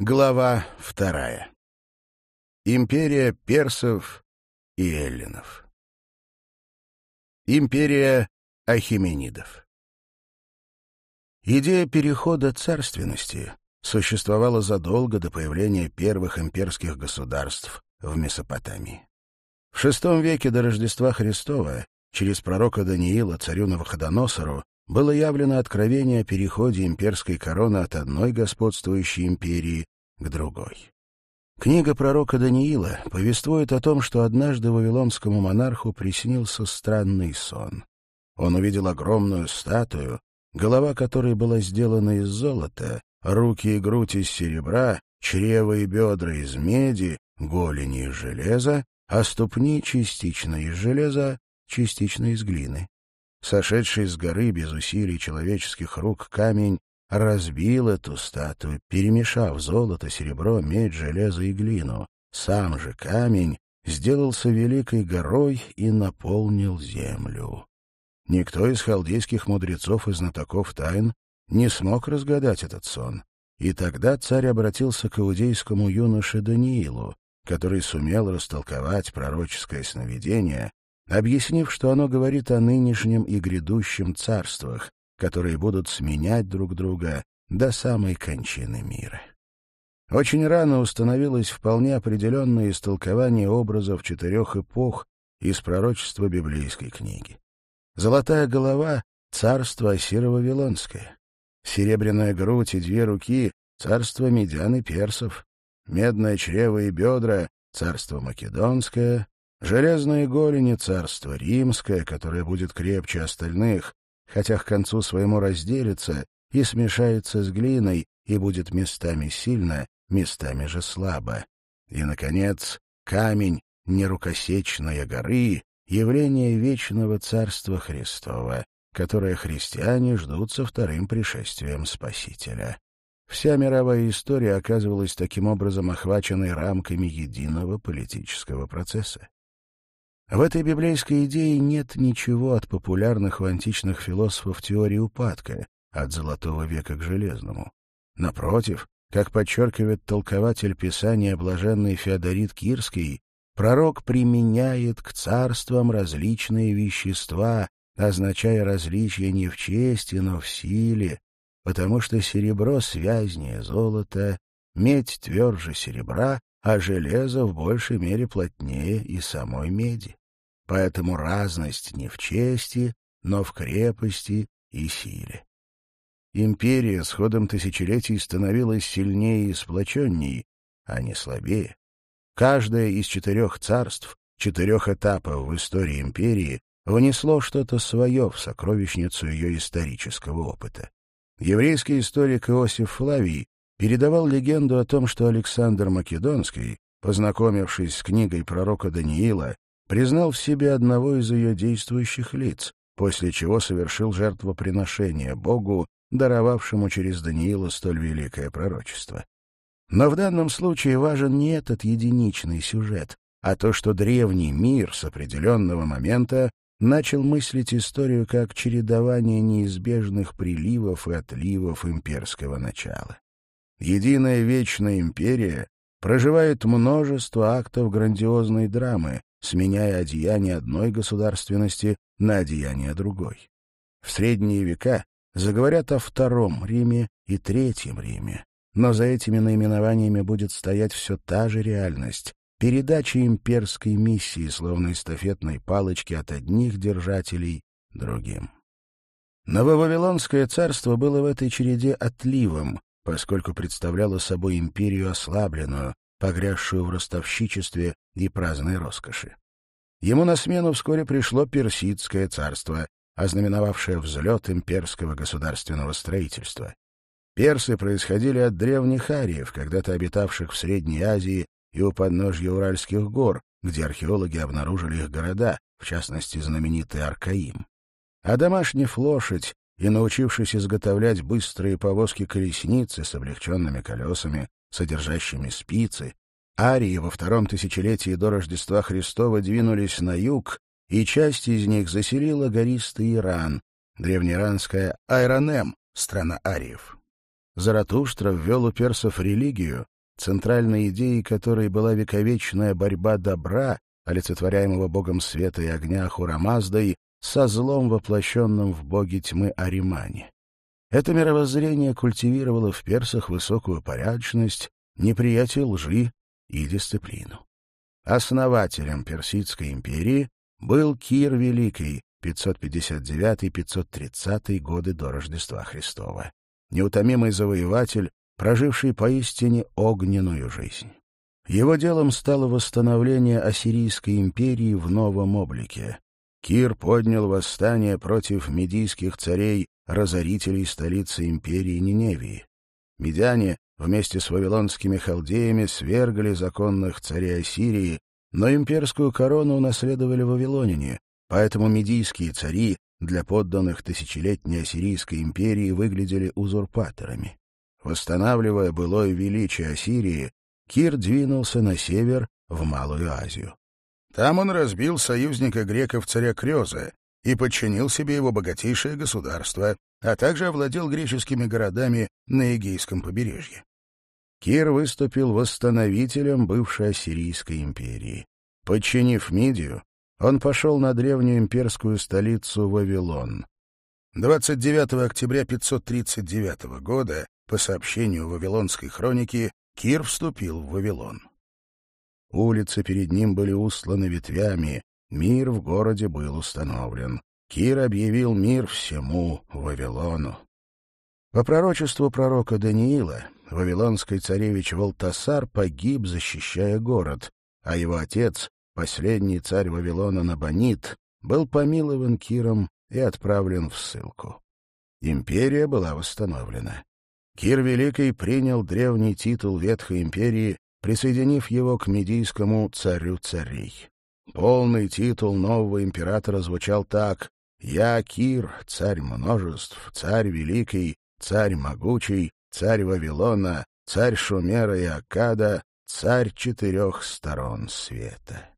Глава вторая. Империя персов и эллинов. Империя ахеменидов. Идея перехода царственности существовала задолго до появления первых имперских государств в Месопотамии. В VI веке до Рождества Христова через пророка Даниила царю Новоходоносору было явлено откровение о переходе имперской короны от одной господствующей империи к другой. Книга пророка Даниила повествует о том, что однажды вавилонскому монарху приснился странный сон. Он увидел огромную статую, голова которой была сделана из золота, руки и грудь из серебра, чрево и бедра из меди, голени из железа, а ступни частично из железа, частично из глины. Сошедший с горы без усилий человеческих рук камень разбил эту статую, перемешав золото, серебро, медь, железо и глину. Сам же камень сделался великой горой и наполнил землю. Никто из халдейских мудрецов и знатоков тайн не смог разгадать этот сон. И тогда царь обратился к иудейскому юноше Даниилу, который сумел растолковать пророческое сновидение объяснив, что оно говорит о нынешнем и грядущем царствах, которые будут сменять друг друга до самой кончины мира. Очень рано установилось вполне определенное истолкование образов четырех эпох из пророчества библейской книги. Золотая голова — царство Асирова-Вилонское. Серебряная грудь и две руки — царство Медян и Персов. Медное чрево и бедра — царство Македонское. Железные голени — царство римское, которое будет крепче остальных, хотя к концу своему разделится и смешается с глиной, и будет местами сильно, местами же слабо. И, наконец, камень нерукосечной горы — явление вечного царства Христова, которое христиане ждут со вторым пришествием Спасителя. Вся мировая история оказывалась таким образом охваченной рамками единого политического процесса. В этой библейской идее нет ничего от популярных в античных философов теории упадка, от золотого века к железному. Напротив, как подчеркивает толкователь Писания блаженный Феодорит Кирский, пророк применяет к царствам различные вещества, означая различия не в чести, но в силе, потому что серебро связнее золота, медь тверже серебра, а железо в большей мере плотнее и самой меди. Поэтому разность не в чести, но в крепости и силе. Империя с ходом тысячелетий становилась сильнее и сплоченней, а не слабее. Каждое из четырех царств, четырех этапов в истории империи, внесло что-то свое в сокровищницу ее исторического опыта. Еврейский историк Иосиф Флавий передавал легенду о том, что Александр Македонский, познакомившись с книгой пророка Даниила, признал в себе одного из ее действующих лиц, после чего совершил жертвоприношение Богу, даровавшему через Даниила столь великое пророчество. Но в данном случае важен не этот единичный сюжет, а то, что древний мир с определенного момента начал мыслить историю как чередование неизбежных приливов и отливов имперского начала единая вечная империя проживает множество актов грандиозной драмы, сменяя одеяние одной государственности на одеяние другой. В средние века заговорят о Втором Риме и Третьем Риме, но за этими наименованиями будет стоять все та же реальность, передача имперской миссии, словно эстафетной палочки от одних держателей другим. Нововавилонское царство было в этой череде отливом, поскольку представляла собой империю ослабленную, погрязшую в ростовщичестве и праздной роскоши. Ему на смену вскоре пришло персидское царство, ознаменовавшее взлет имперского государственного строительства. Персы происходили от древних ариев, когда-то обитавших в Средней Азии и у подножья Уральских гор, где археологи обнаружили их города, в частности знаменитый Аркаим. А домашний лошадь, и, научившись изготовлять быстрые повозки-колесницы с облегченными колесами, содержащими спицы, арии во втором тысячелетии до Рождества Христова двинулись на юг, и часть из них заселила гористый Иран, древнеиранская Айранем, страна ариев. Заратуштра ввел у персов религию, центральной идеей которой была вековечная борьба добра, олицетворяемого богом света и огня Хурамаздой, со злом, воплощенным в боге тьмы Аримане. Это мировоззрение культивировало в персах высокую порядочность, неприятие лжи и дисциплину. Основателем Персидской империи был Кир Великий, 559-530 годы до Рождества Христова, неутомимый завоеватель, проживший поистине огненную жизнь. Его делом стало восстановление Ассирийской империи в новом облике. Кир поднял восстание против медийских царей, разорителей столицы империи Ниневии. Медяне вместе с вавилонскими халдеями свергли законных царей Ассирии, но имперскую корону унаследовали вавилоняне, поэтому медийские цари для подданных тысячелетней Ассирийской империи выглядели узурпаторами. Восстанавливая былое величие Ассирии, Кир двинулся на север, в Малую Азию. Там он разбил союзника греков царя Крёза и подчинил себе его богатейшее государство, а также овладел греческими городами на Эгейском побережье. Кир выступил восстановителем бывшей Ассирийской империи. Подчинив Мидию, он пошел на древнюю имперскую столицу Вавилон. 29 октября 539 года, по сообщению Вавилонской хроники, Кир вступил в Вавилон. Улицы перед ним были усланы ветвями, мир в городе был установлен. Кир объявил мир всему Вавилону. По пророчеству пророка Даниила, вавилонский царевич Волтасар погиб, защищая город, а его отец, последний царь Вавилона Набонит, был помилован Киром и отправлен в ссылку. Империя была восстановлена. Кир Великий принял древний титул Ветхой империи присоединив его к медийскому царю царей. Полный титул нового императора звучал так «Я Кир, царь множеств, царь великий, царь могучий, царь Вавилона, царь Шумера и Акада, царь четырех сторон света».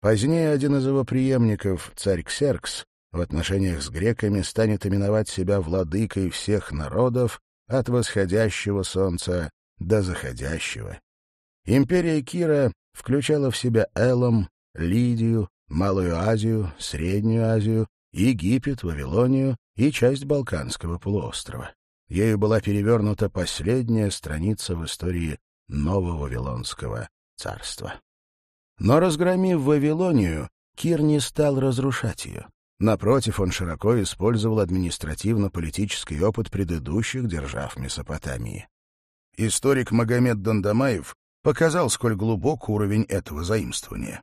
Позднее один из его преемников, царь Ксеркс, в отношениях с греками станет именовать себя владыкой всех народов от восходящего солнца до заходящего Империя Кира включала в себя Элом, Лидию, Малую Азию, Среднюю Азию, Египет, Вавилонию и часть Балканского полуострова. Ею была перевернута последняя страница в истории Нового Вавилонского царства. Но разгромив Вавилонию, Кир не стал разрушать ее. Напротив, он широко использовал административно-политический опыт предыдущих держав Месопотамии. Историк Магомед Дандамаев показал, сколь глубок уровень этого заимствования.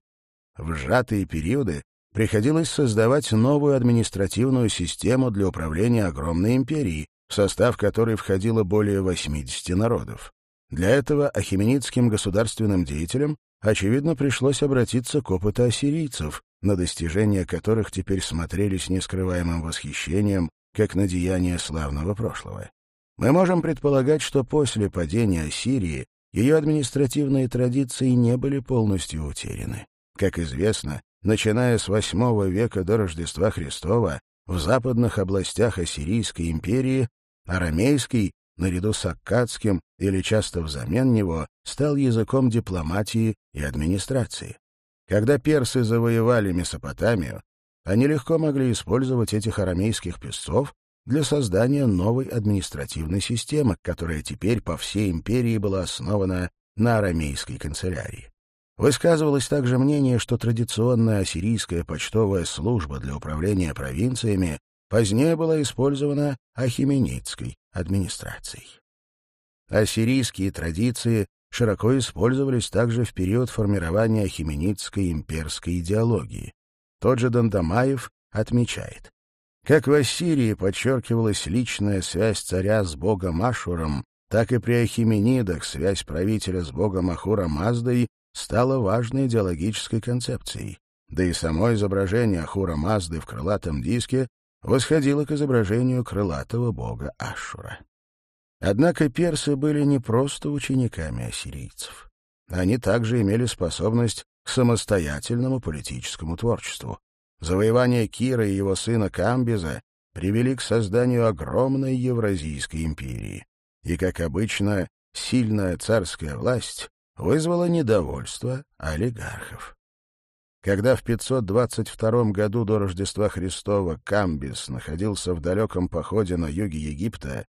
В сжатые периоды приходилось создавать новую административную систему для управления огромной империей, в состав которой входило более 80 народов. Для этого ахименидским государственным деятелям, очевидно, пришлось обратиться к опыту ассирийцев, на достижения которых теперь смотрели с нескрываемым восхищением, как на деяния славного прошлого. Мы можем предполагать, что после падения Ассирии ее административные традиции не были полностью утеряны. Как известно, начиная с VIII века до Рождества Христова в западных областях Ассирийской империи арамейский, наряду с аккадским или часто взамен него, стал языком дипломатии и администрации. Когда персы завоевали Месопотамию, они легко могли использовать этих арамейских песцов для создания новой административной системы, которая теперь по всей империи была основана на арамейской канцелярии. Высказывалось также мнение, что традиционная ассирийская почтовая служба для управления провинциями позднее была использована ахименидской администрацией. Ассирийские традиции широко использовались также в период формирования ахименидской имперской идеологии. Тот же Дандамаев отмечает, как в Ассирии подчеркивалась личная связь царя с богом Ашуром, так и при Ахименидах связь правителя с богом Ахура Маздой стала важной идеологической концепцией. Да и само изображение Ахура Мазды в крылатом диске восходило к изображению крылатого бога Ашура. Однако персы были не просто учениками ассирийцев. Они также имели способность к самостоятельному политическому творчеству. Завоевание Кира и его сына Камбиза привели к созданию огромной Евразийской империи. И, как обычно, сильная царская власть вызвала недовольство олигархов. Когда в 522 году до Рождества Христова Камбис находился в далеком походе на юге Египта,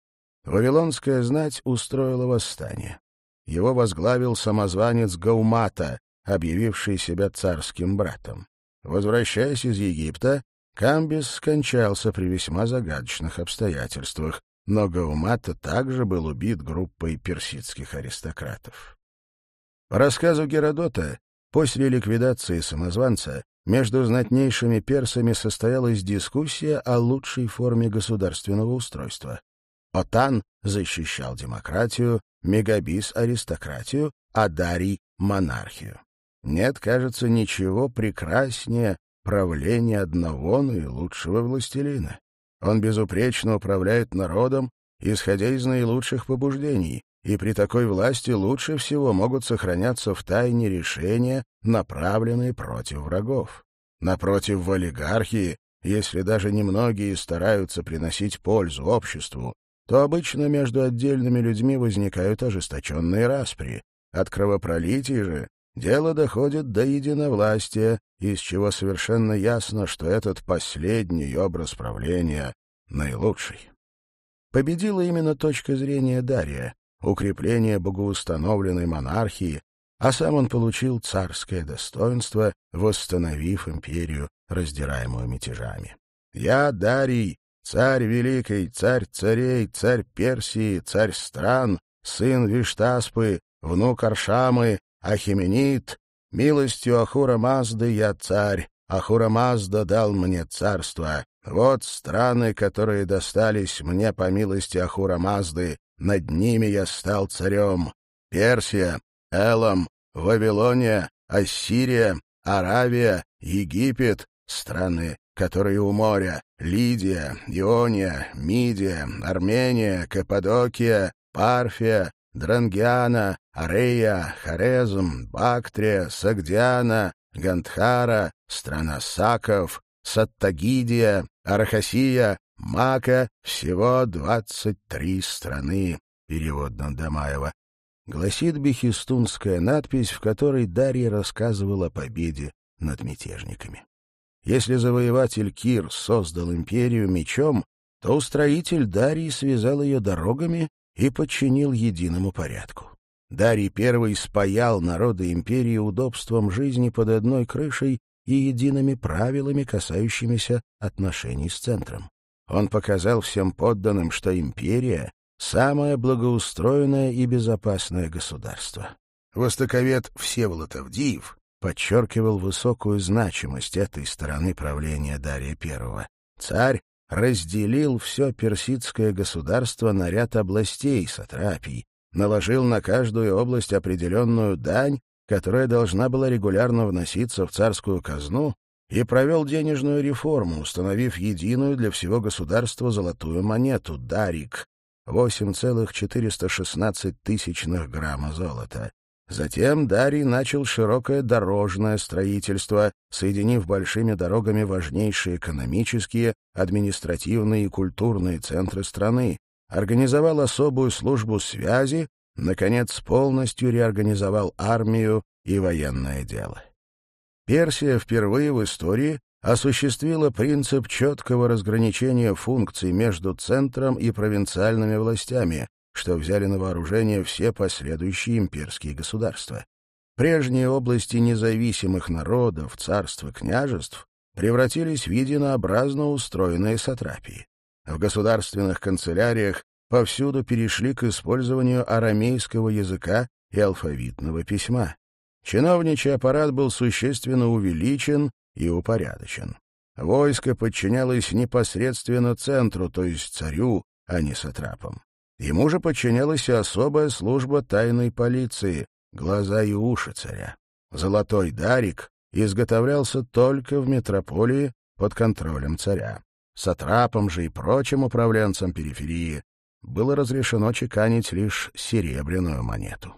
Вавилонская знать устроила восстание. Его возглавил самозванец Гаумата, объявивший себя царским братом. Возвращаясь из Египта, Камбис скончался при весьма загадочных обстоятельствах, но Гаумата также был убит группой персидских аристократов. По рассказу Геродота, после ликвидации самозванца между знатнейшими персами состоялась дискуссия о лучшей форме государственного устройства. Отан защищал демократию, Мегабис — аристократию, а Дарий — монархию. Нет, кажется, ничего прекраснее правления одного наилучшего властелина. Он безупречно управляет народом, исходя из наилучших побуждений, и при такой власти лучше всего могут сохраняться в тайне решения, направленные против врагов. Напротив, в олигархии, если даже немногие стараются приносить пользу обществу, то обычно между отдельными людьми возникают ожесточенные распри. От кровопролития же дело доходит до единовластия, из чего совершенно ясно, что этот последний образ правления наилучший. Победила именно точка зрения Дария, укрепление богоустановленной монархии, а сам он получил царское достоинство, восстановив империю, раздираемую мятежами. «Я Дарий, царь великий, царь царей, царь Персии, царь стран, сын Виштаспы, внук Аршамы, Ахименит, милостью Ахура Мазды я царь, Ахура Мазда дал мне царство. Вот страны, которые достались мне по милости Ахура Мазды, над ними я стал царем. Персия, Элам, Вавилония, Ассирия, Аравия, Египет, страны, которые у моря, Лидия, Иония, Мидия, Армения, Каппадокия, Парфия, Дрангиана, Арея, Хорезм, Бактрия, Сагдиана, Гандхара, страна Саков, Саттагидия, Архасия, Мака — всего двадцать три страны, перевод Нандамаева. Гласит бехистунская надпись, в которой Дарья рассказывала о победе над мятежниками. Если завоеватель Кир создал империю мечом, то устроитель Дарьи связал ее дорогами и подчинил единому порядку. Дарий I спаял народы империи удобством жизни под одной крышей и едиными правилами, касающимися отношений с центром. Он показал всем подданным, что империя — самое благоустроенное и безопасное государство. Востоковед Всеволод Авдиев подчеркивал высокую значимость этой стороны правления Дария I. Царь разделил все персидское государство на ряд областей, сатрапий, наложил на каждую область определенную дань, которая должна была регулярно вноситься в царскую казну, и провел денежную реформу, установив единую для всего государства золотую монету — дарик, 8,416 тысячных грамма золота. Затем Дарий начал широкое дорожное строительство, соединив большими дорогами важнейшие экономические, административные и культурные центры страны, организовал особую службу связи, наконец, полностью реорганизовал армию и военное дело. Персия впервые в истории осуществила принцип четкого разграничения функций между центром и провинциальными властями, что взяли на вооружение все последующие имперские государства. Прежние области независимых народов, царств и княжеств превратились в единообразно устроенные сатрапии в государственных канцеляриях повсюду перешли к использованию арамейского языка и алфавитного письма. Чиновничий аппарат был существенно увеличен и упорядочен. Войско подчинялось непосредственно центру, то есть царю, а не сатрапам. Ему же подчинялась и особая служба тайной полиции, глаза и уши царя. Золотой дарик изготовлялся только в метрополии под контролем царя. Сатрапам же и прочим управленцам периферии было разрешено чеканить лишь серебряную монету.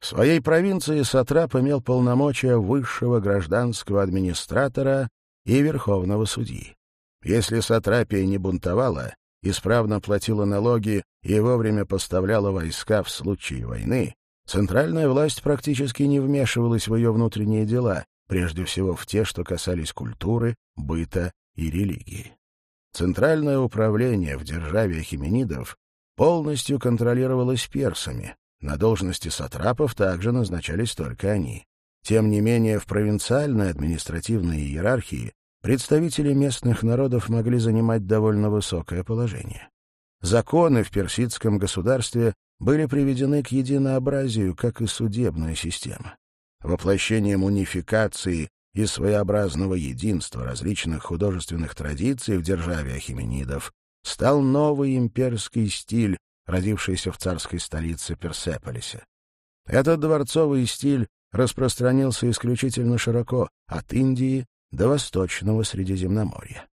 В своей провинции Сатрап имел полномочия высшего гражданского администратора и верховного судьи. Если Сатрапия не бунтовала, исправно платила налоги и вовремя поставляла войска в случае войны, центральная власть практически не вмешивалась в ее внутренние дела, прежде всего в те, что касались культуры, быта и религии. Центральное управление в державе хименидов полностью контролировалось персами, на должности сатрапов также назначались только они. Тем не менее, в провинциальной административной иерархии представители местных народов могли занимать довольно высокое положение. Законы в персидском государстве были приведены к единообразию, как и судебная система. Воплощением унификации и своеобразного единства различных художественных традиций в державе ахименидов стал новый имперский стиль, родившийся в царской столице Персеполисе. Этот дворцовый стиль распространился исключительно широко, от Индии до Восточного Средиземноморья.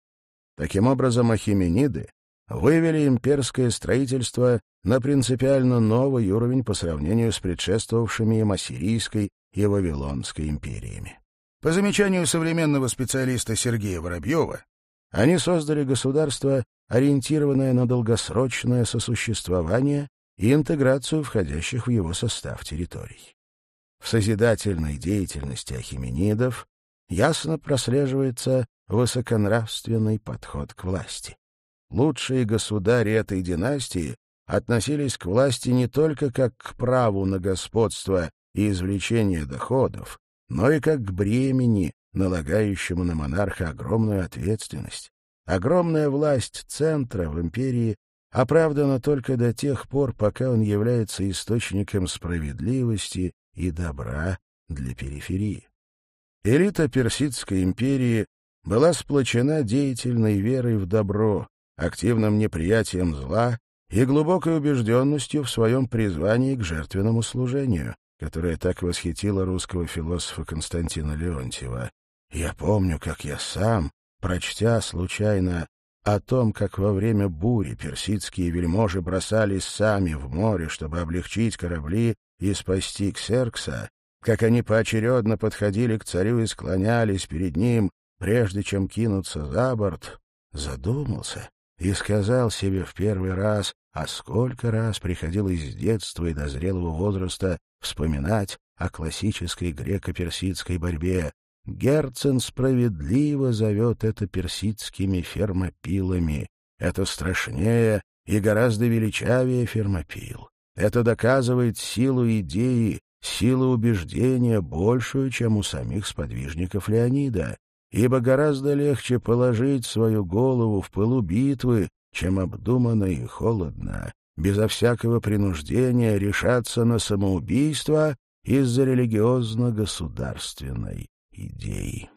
Таким образом, ахимениды вывели имперское строительство на принципиально новый уровень по сравнению с предшествовавшими им Ассирийской и Вавилонской империями. По замечанию современного специалиста Сергея Воробьева, они создали государство, ориентированное на долгосрочное сосуществование и интеграцию входящих в его состав территорий. В созидательной деятельности ахименидов ясно прослеживается высоконравственный подход к власти. Лучшие государи этой династии относились к власти не только как к праву на господство и извлечение доходов, но и как к бремени, налагающему на монарха огромную ответственность. Огромная власть центра в империи оправдана только до тех пор, пока он является источником справедливости и добра для периферии. Элита Персидской империи была сплочена деятельной верой в добро, активным неприятием зла и глубокой убежденностью в своем призвании к жертвенному служению, которая так восхитила русского философа Константина Леонтьева. Я помню, как я сам, прочтя случайно о том, как во время бури персидские вельможи бросались сами в море, чтобы облегчить корабли и спасти Ксеркса, как они поочередно подходили к царю и склонялись перед ним, прежде чем кинуться за борт, задумался, и сказал себе в первый раз, а сколько раз приходилось с детства и до зрелого возраста вспоминать о классической греко-персидской борьбе. Герцен справедливо зовет это персидскими фермопилами. Это страшнее и гораздо величавее фермопил. Это доказывает силу идеи, силу убеждения большую, чем у самих сподвижников Леонида ибо гораздо легче положить свою голову в пылу битвы, чем обдуманно и холодно, безо всякого принуждения решаться на самоубийство из-за религиозно-государственной идеи.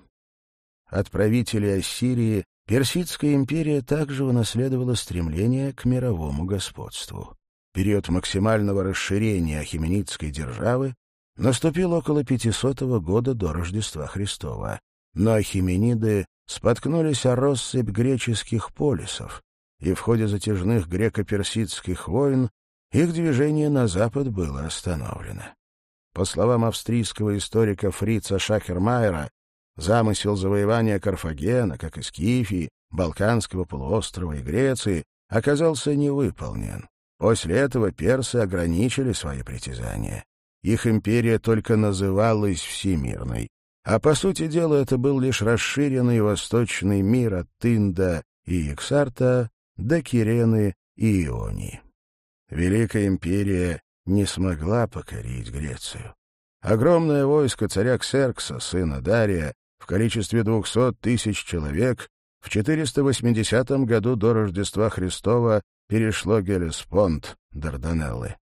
От правителей Ассирии Персидская империя также унаследовала стремление к мировому господству. Период максимального расширения ахименидской державы наступил около 500 года до Рождества Христова, но ахимениды споткнулись о россыпь греческих полисов, и в ходе затяжных греко-персидских войн их движение на запад было остановлено. По словам австрийского историка Фрица Шахермайера, замысел завоевания Карфагена, как и Скифии, Балканского полуострова и Греции, оказался невыполнен. После этого персы ограничили свои притязания. Их империя только называлась всемирной, а по сути дела это был лишь расширенный восточный мир от Тинда и Ексарта до Кирены и Ионии. Великая империя не смогла покорить Грецию. Огромное войско царя Ксеркса, сына Дария, в количестве 200 тысяч человек, в 480 году до Рождества Христова перешло Гелеспонд, Дарданеллы.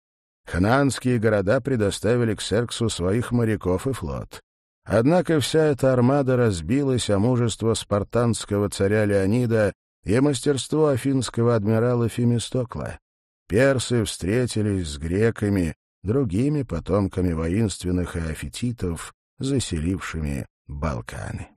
Ханаанские города предоставили Ксерксу своих моряков и флот. Однако вся эта армада разбилась, а мужество спартанского царя Леонида и мастерство афинского адмирала Фемистокла. Персы встретились с греками, другими потомками воинственных и афититов, заселившими Балканы.